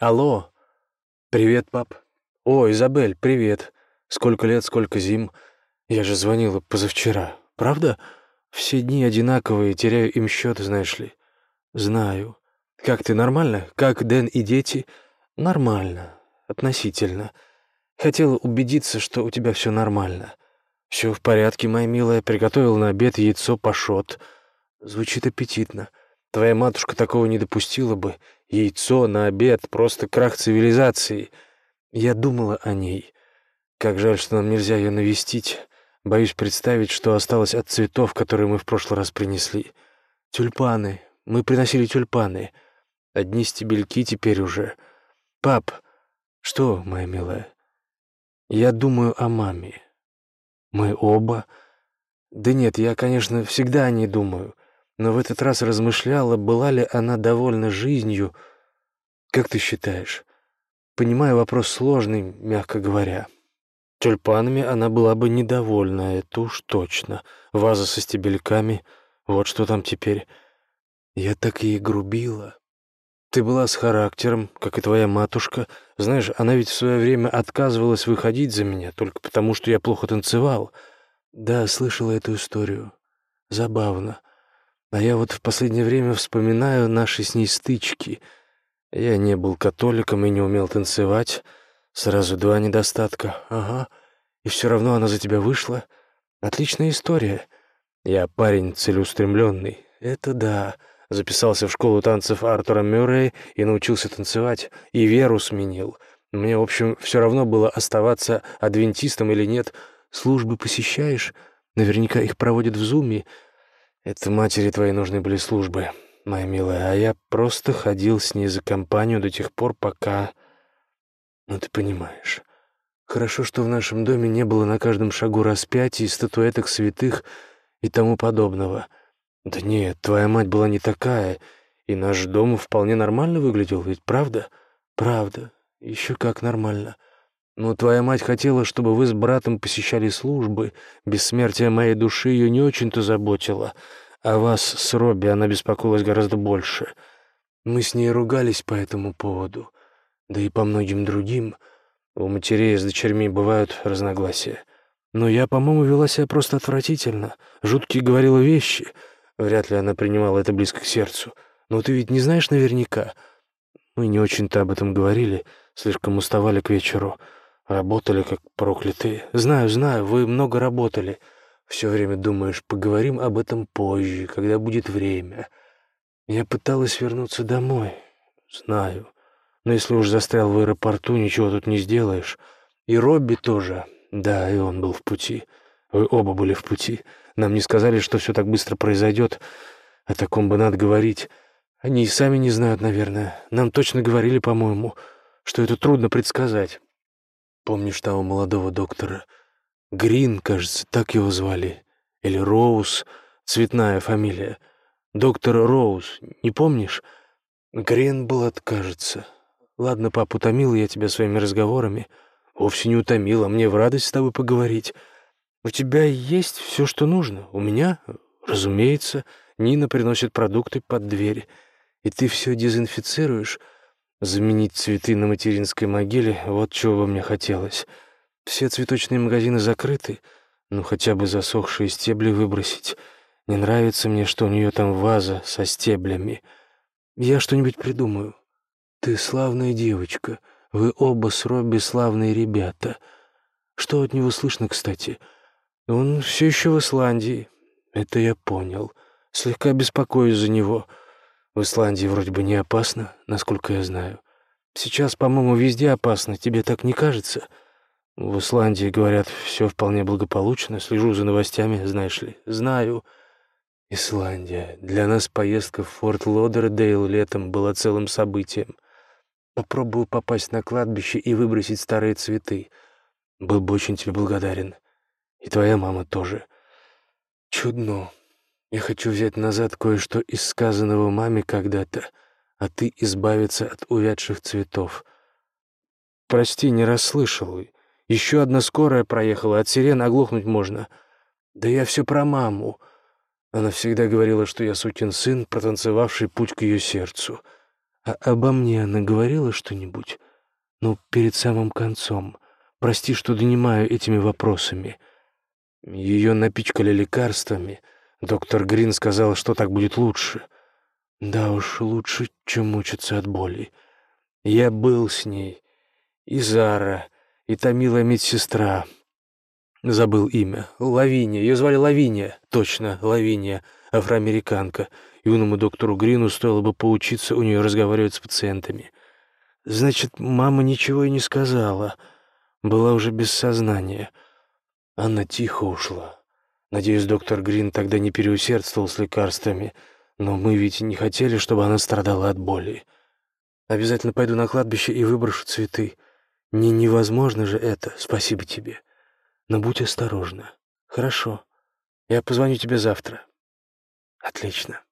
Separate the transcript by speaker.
Speaker 1: Алло. Привет, пап. О, Изабель, привет. Сколько лет, сколько зим. Я же звонила позавчера. Правда? Все дни одинаковые, теряю им счет, знаешь ли. Знаю. Как ты, нормально? Как Дэн и дети? Нормально. Относительно. Хотела убедиться, что у тебя все нормально. Все в порядке, моя милая. Приготовил на обед яйцо пашот. Звучит аппетитно. Твоя матушка такого не допустила бы. Яйцо на обед — просто крах цивилизации. Я думала о ней. Как жаль, что нам нельзя ее навестить. Боюсь представить, что осталось от цветов, которые мы в прошлый раз принесли. Тюльпаны. Мы приносили тюльпаны. Одни стебельки теперь уже. Пап, что, моя милая? Я думаю о маме. Мы оба. Да нет, я, конечно, всегда о ней думаю. Но в этот раз размышляла, была ли она довольна жизнью. Как ты считаешь? Понимаю, вопрос сложный, мягко говоря. Тюльпанами она была бы недовольна, это уж точно. Ваза со стебельками, вот что там теперь. Я так ей грубила. Ты была с характером, как и твоя матушка. Знаешь, она ведь в свое время отказывалась выходить за меня только потому, что я плохо танцевал. Да, слышала эту историю. Забавно. А я вот в последнее время вспоминаю наши с ней стычки. Я не был католиком и не умел танцевать. Сразу два недостатка. Ага. И все равно она за тебя вышла. Отличная история. Я парень целеустремленный. Это да записался в школу танцев Артура Мюррея и научился танцевать, и веру сменил. Мне, в общем, все равно было оставаться адвентистом или нет. Службы посещаешь? Наверняка их проводят в зуме. Это матери твоей нужны были службы, моя милая, а я просто ходил с ней за компанию до тех пор, пока... Ну, ты понимаешь. Хорошо, что в нашем доме не было на каждом шагу распятий, статуэток святых и тому подобного — «Да нет, твоя мать была не такая, и наш дом вполне нормально выглядел, ведь правда?» «Правда. Еще как нормально. Но твоя мать хотела, чтобы вы с братом посещали службы. Бессмертие моей души ее не очень-то заботило. А вас с Робби она беспокоилась гораздо больше. Мы с ней ругались по этому поводу, да и по многим другим. У матерей с дочерьми бывают разногласия. Но я, по-моему, вела себя просто отвратительно. Жуткие говорила вещи». Вряд ли она принимала это близко к сердцу. Но ты ведь не знаешь наверняка. Мы не очень-то об этом говорили, слишком уставали к вечеру. Работали как проклятые. Знаю, знаю, вы много работали. Все время думаешь, поговорим об этом позже, когда будет время. Я пыталась вернуться домой. Знаю. Но если уж застрял в аэропорту, ничего тут не сделаешь. И Робби тоже. Да, и он был в пути. Вы оба были в пути. Нам не сказали, что все так быстро произойдет. О таком бы надо говорить. Они и сами не знают, наверное. Нам точно говорили, по-моему, что это трудно предсказать. Помнишь того молодого доктора? Грин, кажется, так его звали. Или Роуз, цветная фамилия. Доктор Роуз, не помнишь? Грин был, откажется. Ладно, пап, утомил я тебя своими разговорами. Вовсе не утомил, а мне в радость с тобой поговорить. «У тебя есть все, что нужно. У меня, разумеется, Нина приносит продукты под дверь, и ты все дезинфицируешь. Заменить цветы на материнской могиле — вот чего бы мне хотелось. Все цветочные магазины закрыты, ну хотя бы засохшие стебли выбросить. Не нравится мне, что у нее там ваза со стеблями. Я что-нибудь придумаю. Ты славная девочка, вы оба с Робби славные ребята. Что от него слышно, кстати?» Он все еще в Исландии. Это я понял. Слегка беспокоюсь за него. В Исландии вроде бы не опасно, насколько я знаю. Сейчас, по-моему, везде опасно. Тебе так не кажется? В Исландии, говорят, все вполне благополучно. Слежу за новостями, знаешь ли. Знаю. Исландия. Для нас поездка в Форт Лодердейл летом была целым событием. Попробую попасть на кладбище и выбросить старые цветы. Был бы очень тебе благодарен. И твоя мама тоже. Чудно. Я хочу взять назад кое-что из сказанного маме когда-то, а ты избавиться от увядших цветов. Прости, не расслышал. Еще одна скорая проехала, от сирен оглохнуть можно. Да я все про маму. Она всегда говорила, что я сукин сын, протанцевавший путь к ее сердцу. А обо мне она говорила что-нибудь? Ну, перед самым концом. Прости, что донимаю этими вопросами. Ее напичкали лекарствами. Доктор Грин сказал, что так будет лучше. Да уж, лучше, чем мучиться от боли. Я был с ней. И Зара, и та милая медсестра. Забыл имя. Лавиния. Ее звали Лавиния. Точно, Лавиния. Афроамериканка. Юному доктору Грину стоило бы поучиться у нее разговаривать с пациентами. Значит, мама ничего и не сказала. Была уже без сознания. Она тихо ушла. Надеюсь, доктор Грин тогда не переусердствовал с лекарствами, но мы ведь не хотели, чтобы она страдала от боли. Обязательно пойду на кладбище и выброшу цветы. Не невозможно же это, спасибо тебе. Но будь осторожна. Хорошо. Я позвоню тебе завтра. Отлично.